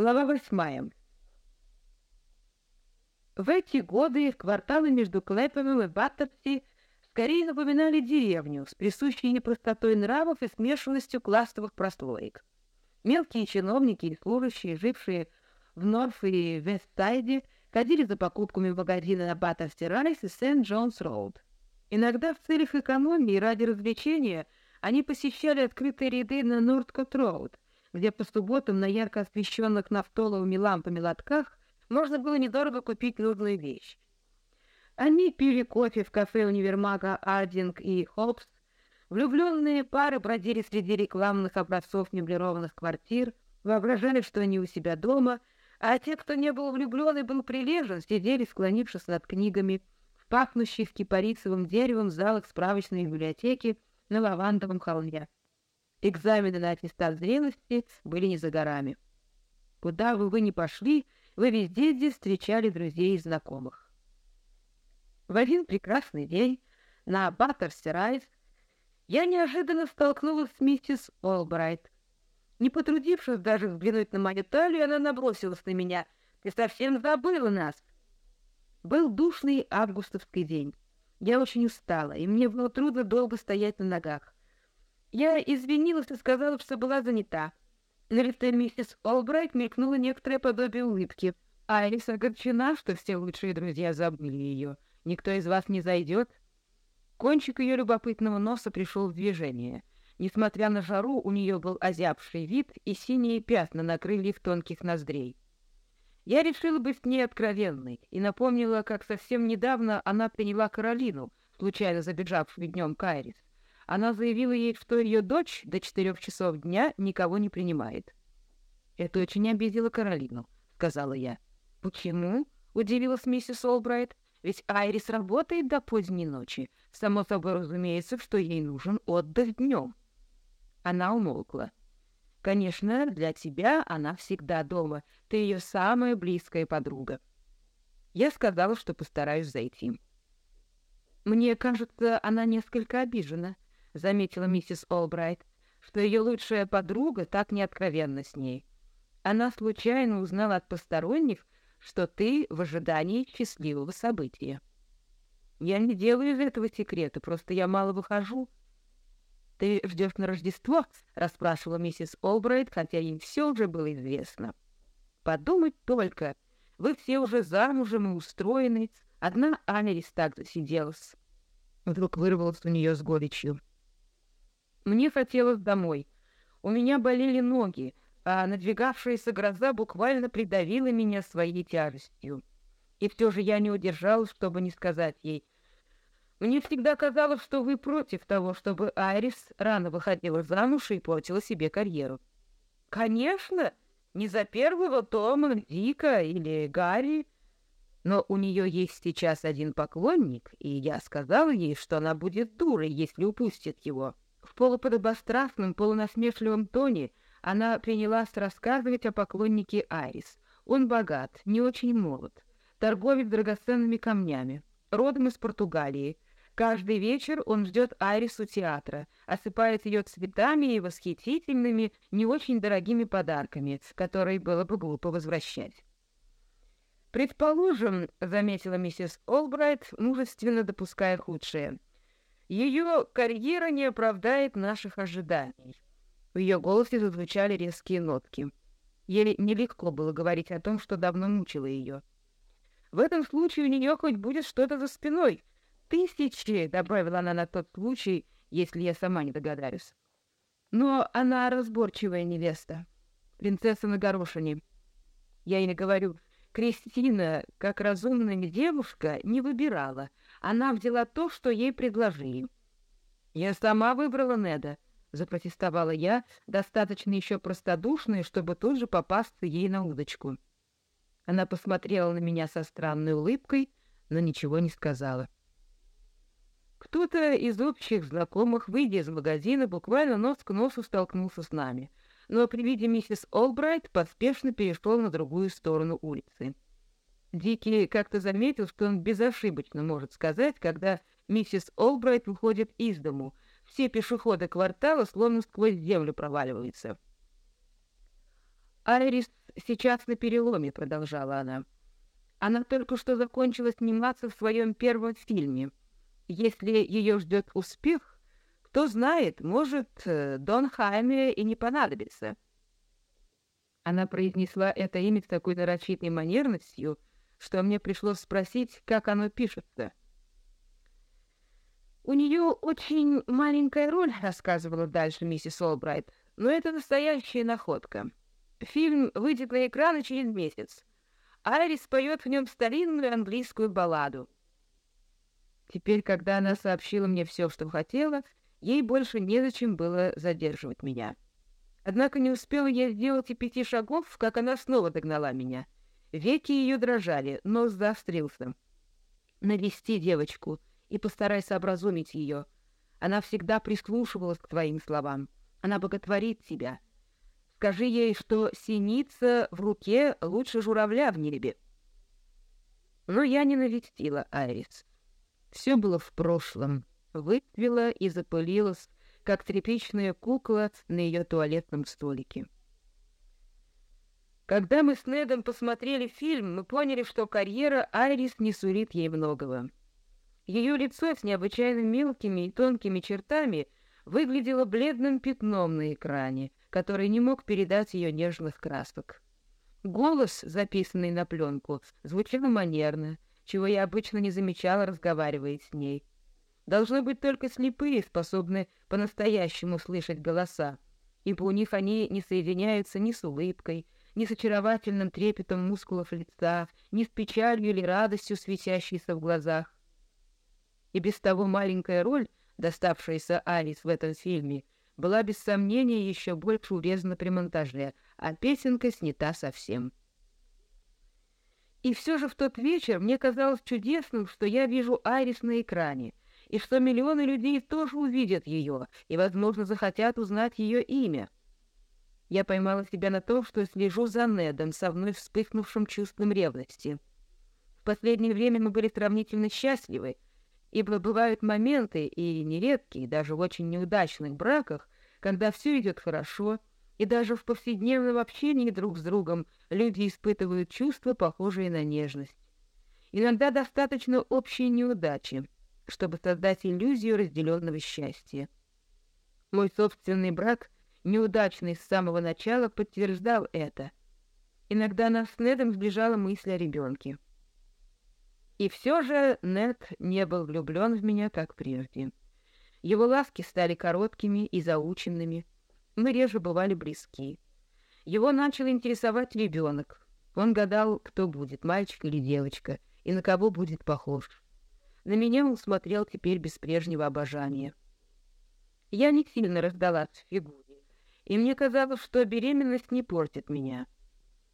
Глава восьмая. В эти годы кварталы между Клэпемом и Баттерси скорее напоминали деревню с присущей ей простотой нравов и смешанностью классовых прослоек. Мелкие чиновники и служащие, жившие в Норф и Вестсайде, ходили за покупками в магазины на Баттерси Райс и Сент-Джонс-Роуд. Иногда в целях экономии и ради развлечения они посещали открытые ряды на Нордкот-Роуд, где по субботам на ярко освещенных нафтоловыми лампами лотках можно было недорого купить нужную вещь. Они пили кофе в кафе универмага Ардинг и Хопс. Влюбленные пары бродили среди рекламных образцов меблированных квартир, воображали, что они у себя дома, а те, кто не был влюблен и был прилежен, сидели, склонившись над книгами, в пахнущих кипарисовым деревом залах справочной библиотеки на лавандовом холме. Экзамены на аттестат зрелости были не за горами. Куда бы вы ни пошли, вы везде здесь встречали друзей и знакомых. В один прекрасный день на Баттерсе-Райс я неожиданно столкнулась с миссис Олбрайт. Не потрудившись даже взглянуть на мою талию, она набросилась на меня. «Ты совсем забыла нас!» Был душный августовский день. Я очень устала, и мне было трудно долго стоять на ногах. Я извинилась и сказала, что была занята. На лице миссис Олбрайт мелькнуло некоторое подобие улыбки. Айрис огорчена, что все лучшие друзья забыли ее. Никто из вас не зайдет? Кончик ее любопытного носа пришел в движение. Несмотря на жару, у нее был озябший вид, и синие пятна накрыли их тонких ноздрей. Я решила быть с ней откровенной и напомнила, как совсем недавно она приняла Каролину, случайно забежавшую днем к Айрис. Она заявила ей, что ее дочь до четырех часов дня никого не принимает. «Это очень обидело Каролину», — сказала я. «Почему?» — удивилась миссис Олбрайт. «Ведь Айрис работает до поздней ночи. Само собой разумеется, что ей нужен отдых днем». Она умолкла. «Конечно, для тебя она всегда дома. Ты ее самая близкая подруга». Я сказала, что постараюсь зайти. «Мне кажется, она несколько обижена», — заметила миссис Олбрайт, что ее лучшая подруга так неоткровенна с ней. Она случайно узнала от посторонних, что ты в ожидании счастливого события. Я не делаю из этого секрета, просто я мало выхожу. Ты ждешь на Рождество? — расспрашивала миссис Олбрайт, хотя ей все уже было известно. Подумать только, вы все уже замужем и устроены, одна Америс так засиделась. Вдруг вырвалась у нее с горечью. Мне хотелось домой. У меня болели ноги, а надвигавшаяся гроза буквально придавила меня своей тяжестью. И все же я не удержалась, чтобы не сказать ей. Мне всегда казалось, что вы против того, чтобы Айрис рано выходила замуж и портила себе карьеру. Конечно, не за первого Тома, Дика или Гарри, но у нее есть сейчас один поклонник, и я сказала ей, что она будет дурой, если упустит его. Полуподобострастном, полунасмешливом тоне она принялась рассказывать о поклоннике Айрис. Он богат, не очень молод, торговец драгоценными камнями, родом из Португалии. Каждый вечер он ждет Айрис у театра, осыпает ее цветами и восхитительными, не очень дорогими подарками, которые было бы глупо возвращать. «Предположим, — заметила миссис Олбрайт, мужественно допуская худшее, — ее карьера не оправдает наших ожиданий. В ее голосе зазвучали резкие нотки. Еле нелегко было говорить о том, что давно мучило ее. В этом случае у нее хоть будет что-то за спиной. Тысячи, — добавила она на тот случай, если я сама не догадаюсь. Но она разборчивая невеста, принцесса на горошине. Я ей говорю, Кристина, как разумная девушка, не выбирала — она взяла то, что ей предложили. «Я сама выбрала Неда», — запротестовала я, достаточно еще простодушная, чтобы тут же попасться ей на удочку. Она посмотрела на меня со странной улыбкой, но ничего не сказала. Кто-то из общих знакомых, выйдя из магазина, буквально нос к носу столкнулся с нами, но при виде миссис Олбрайт поспешно перешел на другую сторону улицы. Дикий как-то заметил, что он безошибочно может сказать, когда миссис Олбрайт выходит из дому. Все пешеходы квартала словно сквозь землю проваливаются. Айрис сейчас на переломе», — продолжала она. «Она только что закончила сниматься в своем первом фильме. Если ее ждет успех, кто знает, может, э, Дон Хайме и не понадобится». Она произнесла это имя с такой нарочитной манерностью, что мне пришлось спросить, как оно пишется. «У нее очень маленькая роль», — рассказывала дальше миссис Олбрайт, — «но это настоящая находка. Фильм выйдет на экраны через месяц. Айрис поет в нем старинную английскую балладу». Теперь, когда она сообщила мне все, что хотела, ей больше незачем было задерживать меня. Однако не успела я сделать и пяти шагов, как она снова догнала меня. Веки ее дрожали, нос заострился. «Навести девочку и постарайся образумить ее. Она всегда прислушивалась к твоим словам. Она боготворит тебя. Скажи ей, что синица в руке лучше журавля в небе». Но я не навестила Айрис. Все было в прошлом, выцвело и запылилось, как тряпичная кукла на ее туалетном столике. Когда мы с Недом посмотрели фильм, мы поняли, что карьера Айрис не сулит ей многого. Ее лицо с необычайно мелкими и тонкими чертами выглядело бледным пятном на экране, который не мог передать ее нежных красок. Голос, записанный на пленку, звучал манерно, чего я обычно не замечала, разговаривая с ней. Должны быть только слепые способны по-настоящему слышать голоса, ибо у них они не соединяются ни с улыбкой, ни с очаровательным трепетом мускулов лица, ни с печалью или радостью, светящейся в глазах. И без того маленькая роль, доставшаяся Алис в этом фильме, была без сомнения еще больше урезана при монтаже, а песенка снята совсем. И все же в тот вечер мне казалось чудесным, что я вижу Айрис на экране, и что миллионы людей тоже увидят ее и, возможно, захотят узнать ее имя. Я поймала себя на том, что слежу за Недом со вновь вспыхнувшим чувством ревности. В последнее время мы были сравнительно счастливы, ибо бывают моменты, и нередкие, даже в очень неудачных браках, когда все идет хорошо, и даже в повседневном общении друг с другом люди испытывают чувства, похожие на нежность. Иногда достаточно общей неудачи — чтобы создать иллюзию разделенного счастья. Мой собственный брак, неудачный с самого начала, подтверждал это. Иногда нас с Недом сближала мысль о ребенке. И все же Нед не был влюблен в меня, как прежде. Его ласки стали короткими и заученными. Мы реже бывали близки. Его начал интересовать ребенок. Он гадал, кто будет, мальчик или девочка, и на кого будет похож. На меня он смотрел теперь без прежнего обожания. Я не сильно раздалась в фигуре, и мне казалось, что беременность не портит меня.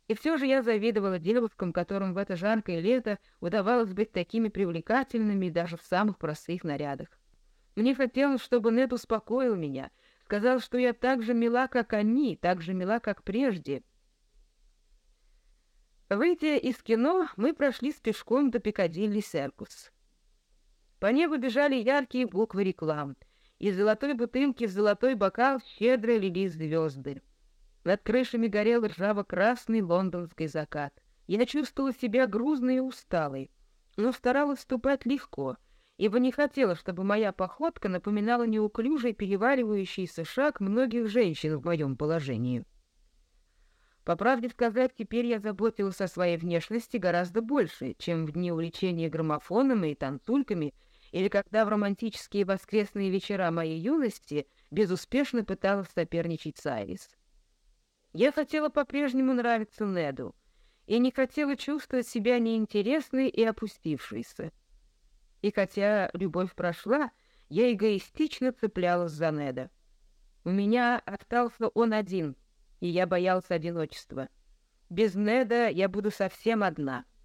И все же я завидовала девушкам, которым в это жаркое лето удавалось быть такими привлекательными даже в самых простых нарядах. Мне хотелось, чтобы Нед успокоил меня, сказал, что я так же мила, как они, так же мила, как прежде. Выйдя из кино, мы прошли с пешком до Пикадилли Серкус. По небу бежали яркие буквы реклам. Из золотой бутылки в золотой бокал щедро лились звезды. Над крышами горел ржаво-красный лондонский закат. Я чувствовала себя грузной и усталой, но старалась ступать легко, ибо не хотела, чтобы моя походка напоминала неуклюжий переваривающийся шаг многих женщин в моем положении. По правде сказать, теперь я заботилась о своей внешности гораздо больше, чем в дни увлечения граммофоном и танцульками — или когда в романтические воскресные вечера моей юности безуспешно пыталась соперничать с Айрис. Я хотела по-прежнему нравиться Неду и не хотела чувствовать себя неинтересной и опустившейся. И хотя любовь прошла, я эгоистично цеплялась за Неда. У меня остался он один, и я боялся одиночества. Без Неда я буду совсем одна —